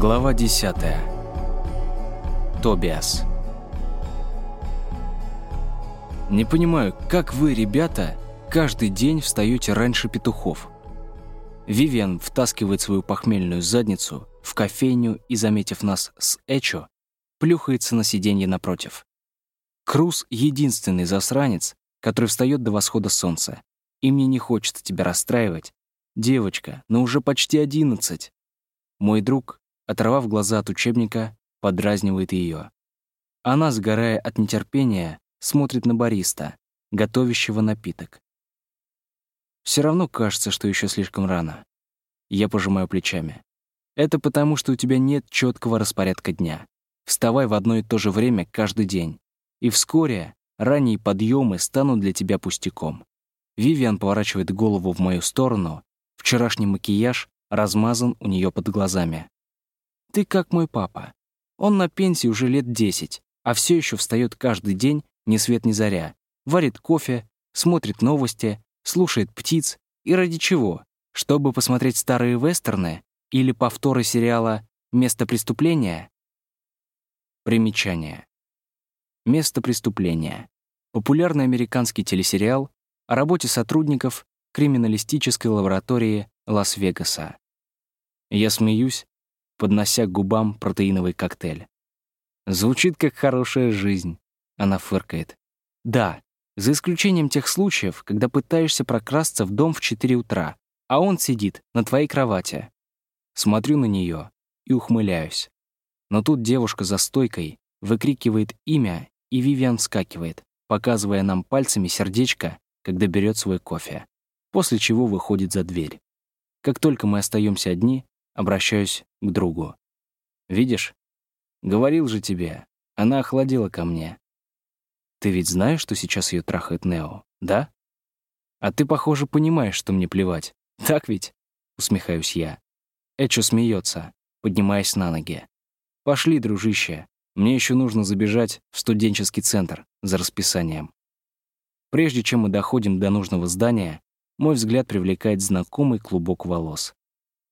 Глава 10. Тобиас. Не понимаю, как вы, ребята, каждый день встаете раньше петухов. Вивиан втаскивает свою похмельную задницу в кофейню и, заметив нас с Эчо, плюхается на сиденье напротив. Круз — единственный засранец, который встает до восхода солнца. И мне не хочется тебя расстраивать. Девочка, но уже почти одиннадцать. Мой друг оторвав глаза от учебника, подразнивает ее. Она, сгорая от нетерпения, смотрит на бариста, готовящего напиток. Все равно кажется, что еще слишком рано. Я пожимаю плечами. Это потому, что у тебя нет четкого распорядка дня. Вставай в одно и то же время каждый день. И вскоре ранние подъемы станут для тебя пустяком. Вивиан поворачивает голову в мою сторону. Вчерашний макияж размазан у нее под глазами. Ты как мой папа. Он на пенсии уже лет десять, а все еще встает каждый день ни свет ни заря, варит кофе, смотрит новости, слушает птиц. И ради чего? Чтобы посмотреть старые вестерны или повторы сериала «Место преступления»? Примечание. «Место преступления» — популярный американский телесериал о работе сотрудников криминалистической лаборатории Лас-Вегаса. Я смеюсь, поднося к губам протеиновый коктейль. Звучит как хорошая жизнь. Она фыркает. Да, за исключением тех случаев, когда пытаешься прокрасться в дом в 4 утра, а он сидит на твоей кровати. Смотрю на нее и ухмыляюсь. Но тут девушка за стойкой выкрикивает имя, и Вивиан вскакивает, показывая нам пальцами сердечко, когда берет свой кофе, после чего выходит за дверь. Как только мы остаемся одни, Обращаюсь к другу. «Видишь? Говорил же тебе. Она охладила ко мне. Ты ведь знаешь, что сейчас ее трахает Нео, да? А ты, похоже, понимаешь, что мне плевать. Так ведь?» Усмехаюсь я. Эчо смеется, поднимаясь на ноги. «Пошли, дружище. Мне еще нужно забежать в студенческий центр за расписанием». Прежде чем мы доходим до нужного здания, мой взгляд привлекает знакомый клубок волос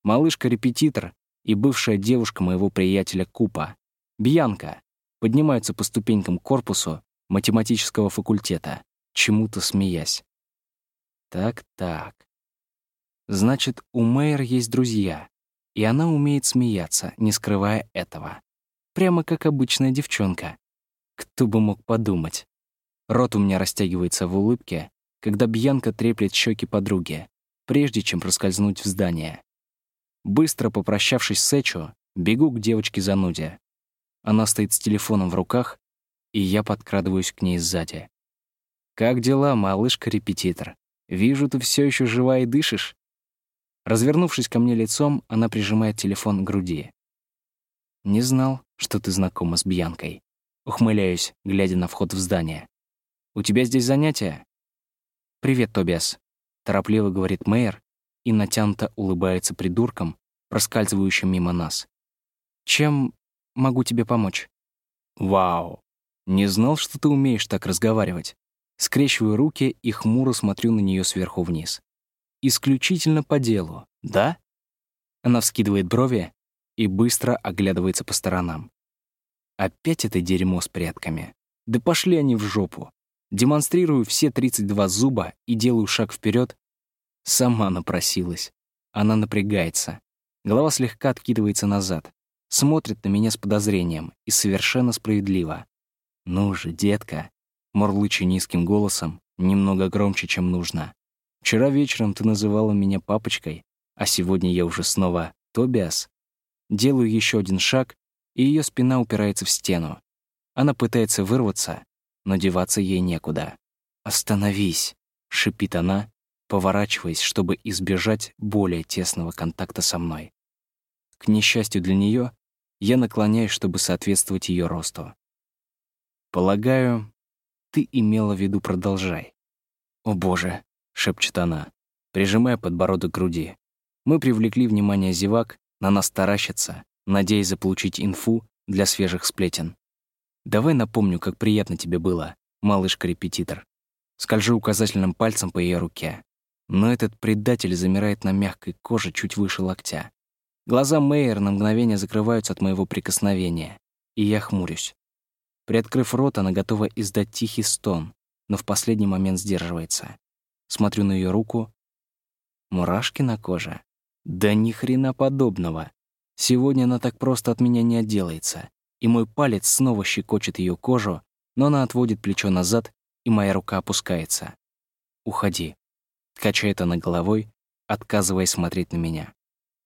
малышка-репетитор и бывшая девушка моего приятеля Купа, Бьянка, поднимаются по ступенькам корпусу математического факультета, чему-то смеясь. Так-так. Значит, у Мэйр есть друзья, и она умеет смеяться, не скрывая этого. Прямо как обычная девчонка. Кто бы мог подумать. Рот у меня растягивается в улыбке, когда Бьянка треплет щеки подруги, прежде чем проскользнуть в здание. Быстро попрощавшись с Эчо, бегу к девочке-зануде. Она стоит с телефоном в руках, и я подкрадываюсь к ней сзади. «Как дела, малышка-репетитор? Вижу, ты все еще жива и дышишь». Развернувшись ко мне лицом, она прижимает телефон к груди. «Не знал, что ты знакома с Бьянкой». Ухмыляюсь, глядя на вход в здание. «У тебя здесь занятия?» «Привет, Тобиас», — торопливо говорит Мэйр, и натянуто улыбается придурком, проскальзывающим мимо нас. «Чем могу тебе помочь?» «Вау! Не знал, что ты умеешь так разговаривать». Скрещиваю руки и хмуро смотрю на нее сверху вниз. «Исключительно по делу, да?» Она вскидывает брови и быстро оглядывается по сторонам. Опять это дерьмо с прядками. Да пошли они в жопу. Демонстрирую все 32 зуба и делаю шаг вперед, Сама напросилась. Она напрягается. Голова слегка откидывается назад. Смотрит на меня с подозрением и совершенно справедливо. «Ну же, детка!» Мурлыча низким голосом, немного громче, чем нужно. «Вчера вечером ты называла меня папочкой, а сегодня я уже снова Тобиас». Делаю еще один шаг, и ее спина упирается в стену. Она пытается вырваться, но деваться ей некуда. «Остановись!» — шипит она, поворачиваясь, чтобы избежать более тесного контакта со мной. К несчастью для нее, я наклоняюсь, чтобы соответствовать ее росту. «Полагаю, ты имела в виду продолжай». «О боже», — шепчет она, прижимая подбородок к груди. Мы привлекли внимание зевак, на нас таращатся, надеясь заполучить инфу для свежих сплетен. «Давай напомню, как приятно тебе было, малышка-репетитор». Скольжу указательным пальцем по ее руке но этот предатель замирает на мягкой коже чуть выше локтя. Глаза Мейер на мгновение закрываются от моего прикосновения, и я хмурюсь. Приоткрыв рот, она готова издать тихий стон, но в последний момент сдерживается. Смотрю на ее руку. Мурашки на коже. Да ни хрена подобного. Сегодня она так просто от меня не отделается. И мой палец снова щекочет ее кожу, но она отводит плечо назад, и моя рука опускается. «Уходи», — качает она головой, отказываясь смотреть на меня.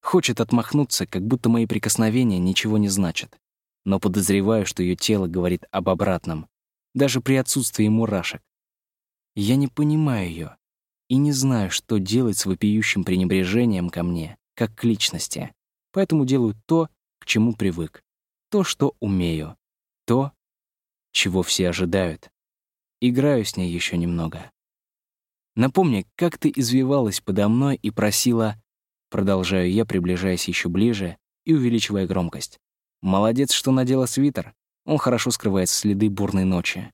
Хочет отмахнуться, как будто мои прикосновения ничего не значат. Но подозреваю, что ее тело говорит об обратном, даже при отсутствии мурашек. Я не понимаю ее и не знаю, что делать с вопиющим пренебрежением ко мне, как к личности. Поэтому делаю то, к чему привык, то, что умею, то, чего все ожидают. Играю с ней еще немного. Напомни, как ты извивалась подо мной и просила Продолжаю я, приближаясь еще ближе и увеличивая громкость. Молодец, что надела свитер. Он хорошо скрывает следы бурной ночи.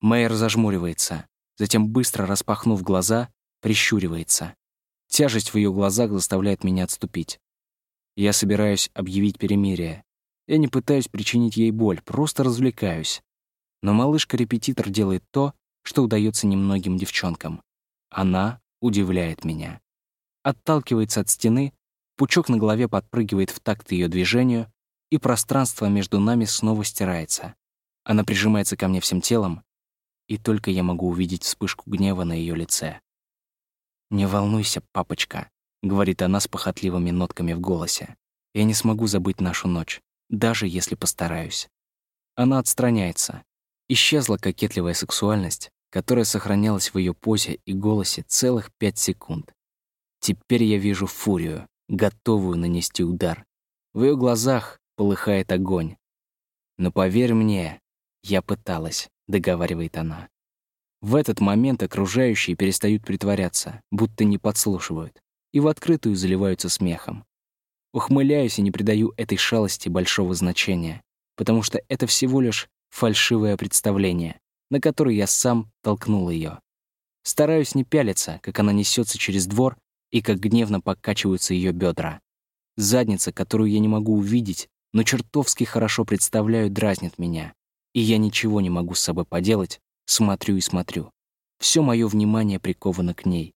Мэйр зажмуривается, затем, быстро распахнув глаза, прищуривается. Тяжесть в ее глазах заставляет меня отступить. Я собираюсь объявить перемирие. Я не пытаюсь причинить ей боль, просто развлекаюсь. Но малышка-репетитор делает то, что удается немногим девчонкам. Она удивляет меня отталкивается от стены, пучок на голове подпрыгивает в такт ее движению, и пространство между нами снова стирается. Она прижимается ко мне всем телом, и только я могу увидеть вспышку гнева на ее лице. «Не волнуйся, папочка», — говорит она с похотливыми нотками в голосе. «Я не смогу забыть нашу ночь, даже если постараюсь». Она отстраняется. Исчезла кокетливая сексуальность, которая сохранялась в ее позе и голосе целых пять секунд. Теперь я вижу фурию, готовую нанести удар. В ее глазах полыхает огонь. «Но поверь мне, я пыталась», — договаривает она. В этот момент окружающие перестают притворяться, будто не подслушивают, и в открытую заливаются смехом. Ухмыляюсь и не придаю этой шалости большого значения, потому что это всего лишь фальшивое представление, на которое я сам толкнул ее. Стараюсь не пялиться, как она несется через двор и как гневно покачиваются ее бедра. Задница, которую я не могу увидеть, но чертовски хорошо представляю, дразнит меня. И я ничего не могу с собой поделать, смотрю и смотрю. Все мое внимание приковано к ней.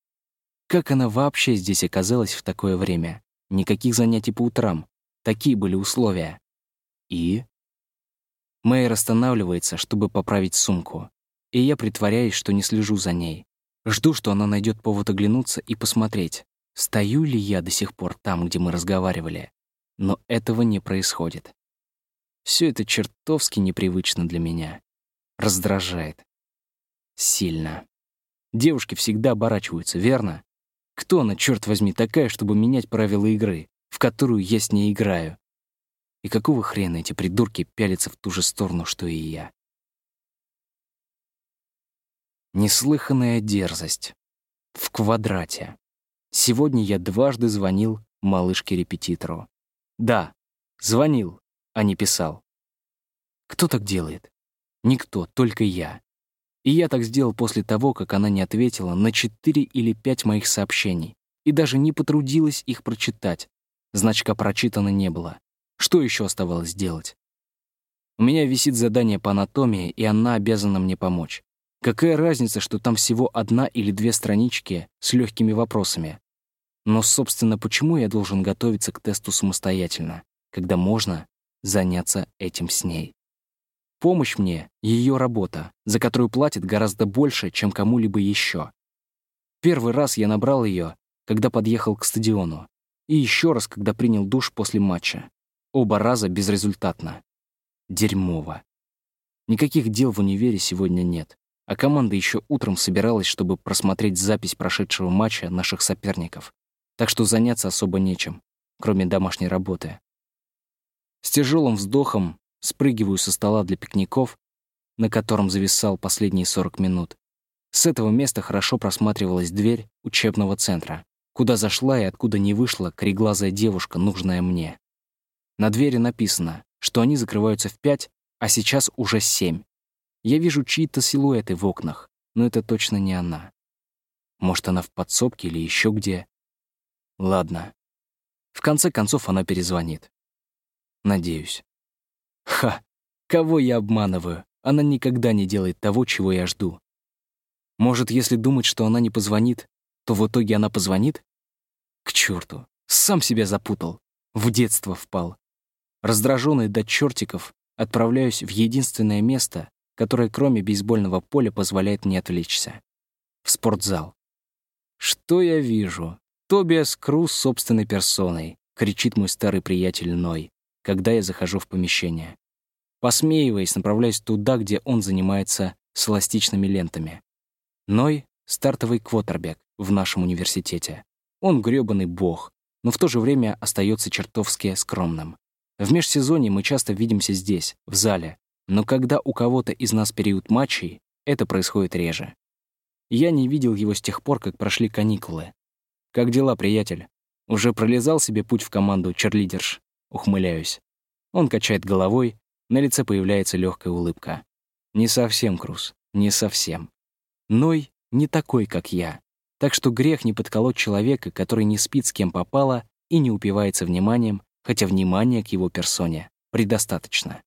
Как она вообще здесь оказалась в такое время? Никаких занятий по утрам. Такие были условия. И? Мэйр останавливается, чтобы поправить сумку. И я притворяюсь, что не слежу за ней. Жду, что она найдет повод оглянуться и посмотреть, стою ли я до сих пор там, где мы разговаривали. Но этого не происходит. Все это чертовски непривычно для меня. Раздражает. Сильно. Девушки всегда оборачиваются, верно? Кто она, черт возьми, такая, чтобы менять правила игры, в которую я с ней играю? И какого хрена эти придурки пялятся в ту же сторону, что и я? Неслыханная дерзость. В квадрате. Сегодня я дважды звонил малышке-репетитору. Да, звонил, а не писал. Кто так делает? Никто, только я. И я так сделал после того, как она не ответила на четыре или пять моих сообщений и даже не потрудилась их прочитать. Значка прочитано не было. Что еще оставалось делать? У меня висит задание по анатомии, и она обязана мне помочь. Какая разница, что там всего одна или две странички с легкими вопросами? Но, собственно, почему я должен готовиться к тесту самостоятельно, когда можно заняться этим с ней? Помощь мне — ее работа, за которую платят гораздо больше, чем кому-либо еще. Первый раз я набрал ее, когда подъехал к стадиону, и еще раз, когда принял душ после матча. Оба раза безрезультатно. Дерьмово. Никаких дел в универе сегодня нет а команда еще утром собиралась, чтобы просмотреть запись прошедшего матча наших соперников, так что заняться особо нечем, кроме домашней работы. С тяжелым вздохом спрыгиваю со стола для пикников, на котором зависал последние 40 минут. С этого места хорошо просматривалась дверь учебного центра, куда зашла и откуда не вышла кореглазая девушка, нужная мне. На двери написано, что они закрываются в пять, а сейчас уже семь. Я вижу чьи-то силуэты в окнах, но это точно не она. Может, она в подсобке или еще где. Ладно. В конце концов она перезвонит. Надеюсь. Ха! Кого я обманываю? Она никогда не делает того, чего я жду. Может, если думать, что она не позвонит, то в итоге она позвонит? К черту! Сам себя запутал. В детство впал. Раздраженный до чертиков, отправляюсь в единственное место, которое кроме бейсбольного поля позволяет мне отвлечься. В спортзал. Что я вижу? Тобиас Круз собственной персоной, кричит мой старый приятель Ной, когда я захожу в помещение. Посмеиваясь, направляюсь туда, где он занимается с эластичными лентами. Ной — стартовый квотербек в нашем университете. Он грёбаный бог, но в то же время остается чертовски скромным. В межсезонье мы часто видимся здесь, в зале, но когда у кого-то из нас период матчей, это происходит реже. Я не видел его с тех пор, как прошли каникулы. «Как дела, приятель? Уже пролезал себе путь в команду черлидерш?» Ухмыляюсь. Он качает головой, на лице появляется легкая улыбка. «Не совсем, Круз, не совсем. Ной не такой, как я. Так что грех не подколоть человека, который не спит с кем попало и не упивается вниманием, хотя внимания к его персоне предостаточно.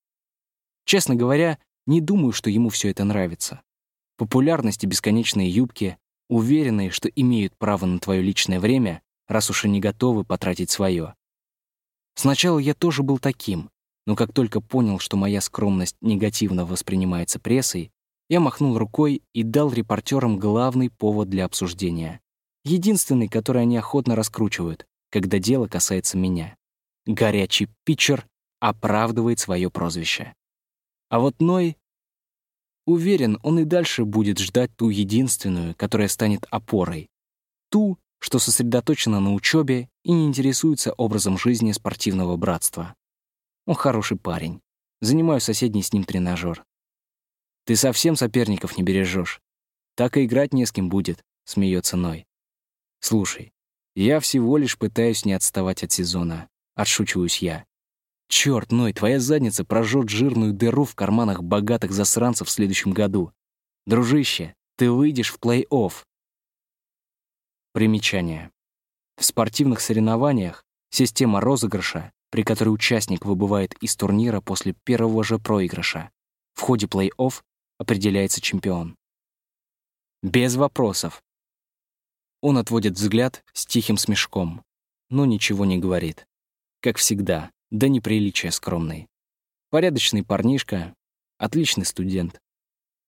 Честно говоря, не думаю, что ему все это нравится. Популярность и бесконечные юбки, уверенные, что имеют право на твое личное время, раз уж они готовы потратить свое. Сначала я тоже был таким, но как только понял, что моя скромность негативно воспринимается прессой, я махнул рукой и дал репортерам главный повод для обсуждения. Единственный, который они охотно раскручивают, когда дело касается меня. Горячий питчер оправдывает свое прозвище. А вот Ной... Уверен, он и дальше будет ждать ту единственную, которая станет опорой. Ту, что сосредоточена на учебе и не интересуется образом жизни спортивного братства. Он хороший парень. Занимаю соседний с ним тренажер. Ты совсем соперников не бережешь. Так и играть не с кем будет, смеется Ной. Слушай, я всего лишь пытаюсь не отставать от сезона. Отшучиваюсь я. Черт, Ной, твоя задница прожжет жирную дыру в карманах богатых засранцев в следующем году. Дружище, ты выйдешь в плей-офф. Примечание. В спортивных соревнованиях система розыгрыша, при которой участник выбывает из турнира после первого же проигрыша. В ходе плей-офф определяется чемпион. Без вопросов. Он отводит взгляд с тихим смешком, но ничего не говорит. Как всегда, до неприличия скромный. Порядочный парнишка, отличный студент.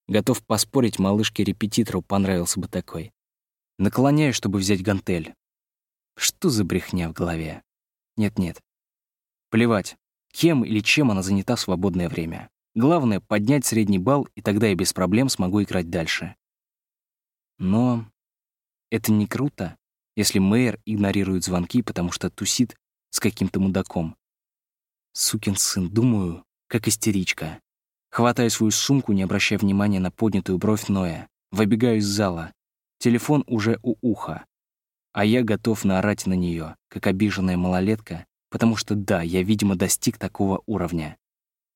Готов поспорить, малышке-репетитору понравился бы такой. Наклоняю, чтобы взять гантель. Что за брехня в голове? Нет-нет. Плевать, кем или чем она занята в свободное время. Главное — поднять средний балл, и тогда я без проблем смогу играть дальше. Но это не круто, если мэр игнорирует звонки, потому что тусит с каким-то мудаком. Сукин сын, думаю, как истеричка. Хватаю свою сумку, не обращая внимания на поднятую бровь Ноя. Выбегаю из зала. Телефон уже у уха. А я готов наорать на нее, как обиженная малолетка, потому что да, я, видимо, достиг такого уровня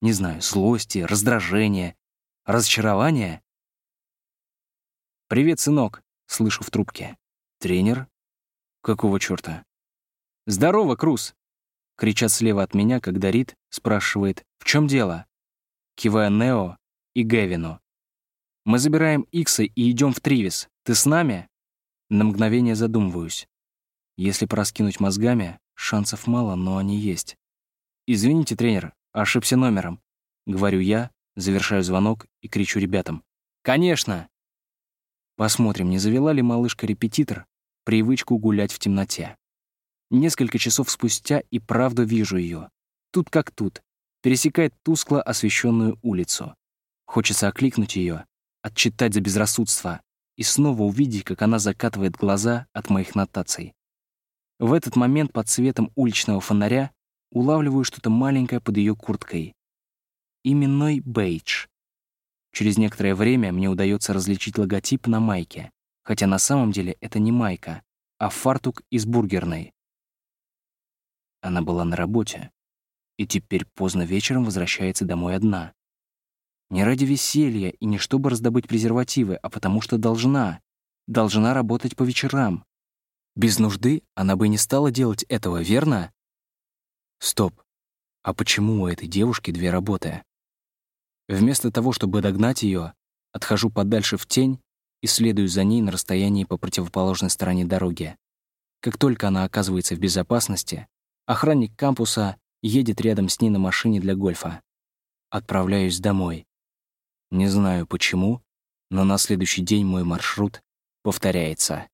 не знаю, злости, раздражения, разочарования. «Привет, сынок», — слышу в трубке. «Тренер? Какого чёрта?» «Здорово, Круз!» — кричат слева от меня, когда Рид спрашивает «В чём дело?» Кивая Нео и Гевину. «Мы забираем Икса и идём в Тривис. Ты с нами?» На мгновение задумываюсь. Если пораскинуть мозгами, шансов мало, но они есть. «Извините, тренер, Ошибся номером. Говорю я, завершаю звонок и кричу ребятам. «Конечно!» Посмотрим, не завела ли малышка-репетитор привычку гулять в темноте. Несколько часов спустя и правда вижу ее. Тут как тут. Пересекает тускло освещенную улицу. Хочется окликнуть ее, отчитать за безрассудство и снова увидеть, как она закатывает глаза от моих нотаций. В этот момент под светом уличного фонаря улавливаю что-то маленькое под ее курткой. Именной бейдж. Через некоторое время мне удается различить логотип на майке, хотя на самом деле это не майка, а фартук из бургерной. Она была на работе и теперь поздно вечером возвращается домой одна. Не ради веселья и не чтобы раздобыть презервативы, а потому что должна. Должна работать по вечерам. Без нужды она бы не стала делать этого, верно? Стоп. А почему у этой девушки две работы? Вместо того, чтобы догнать ее, отхожу подальше в тень и следую за ней на расстоянии по противоположной стороне дороги. Как только она оказывается в безопасности, охранник кампуса едет рядом с ней на машине для гольфа. Отправляюсь домой. Не знаю почему, но на следующий день мой маршрут повторяется.